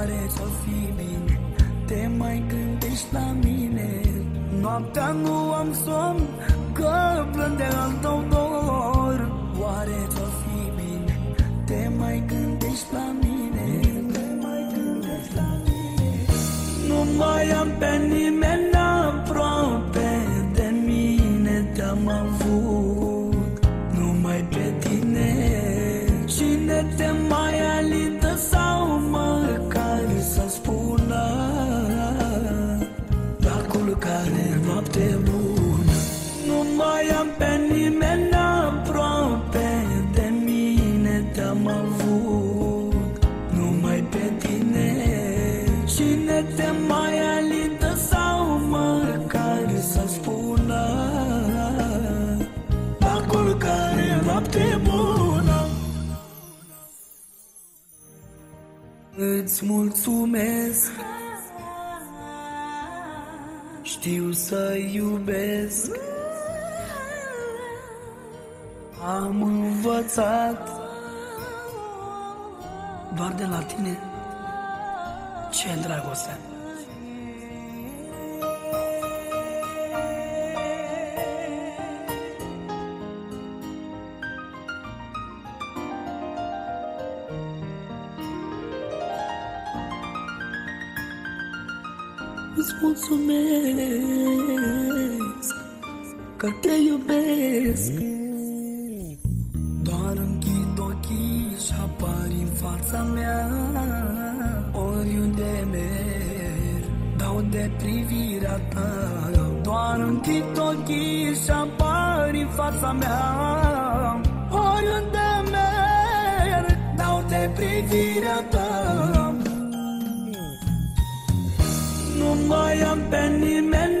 mare ți-o fi bine. Te mai gândești la mine. Noaptea nu am somn Că plânde al tău dor. Oare ți-o fi bine? Te mai gândești la mine. Te mai gândești la mine. Nu mai am pe nimeni mine Te-am avut numai pe tine. Cine te mai alintă sau măcar să spună? La culcare noapte bună. Îți mulțumesc. Știu să iubesc. Am învățat Doar de la tine Ce dragoste. Îți mulțumesc Că te iubesc în fața mea Oriunde merg Dau de privirea ta. Doar închid ochii și apari în fața mea. Oriunde merg Dau de privirea ta. Nu mai am pe nimeni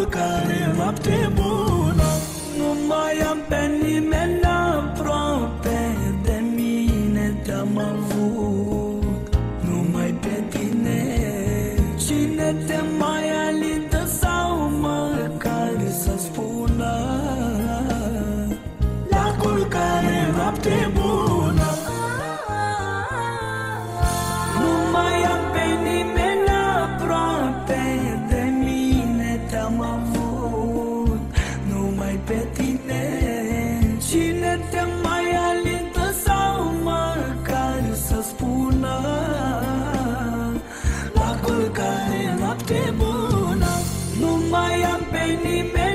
La culcare noapte bună Nu mai am pe nimeni aproape de mine Te-am avut numai pe tine. Cine te mai alintă sau măcar să spună? La culcare noapte bună Nu mai am Cine te mai alintă sau măcar să spună? La culcare noapte bună Nu mai am pe nimeni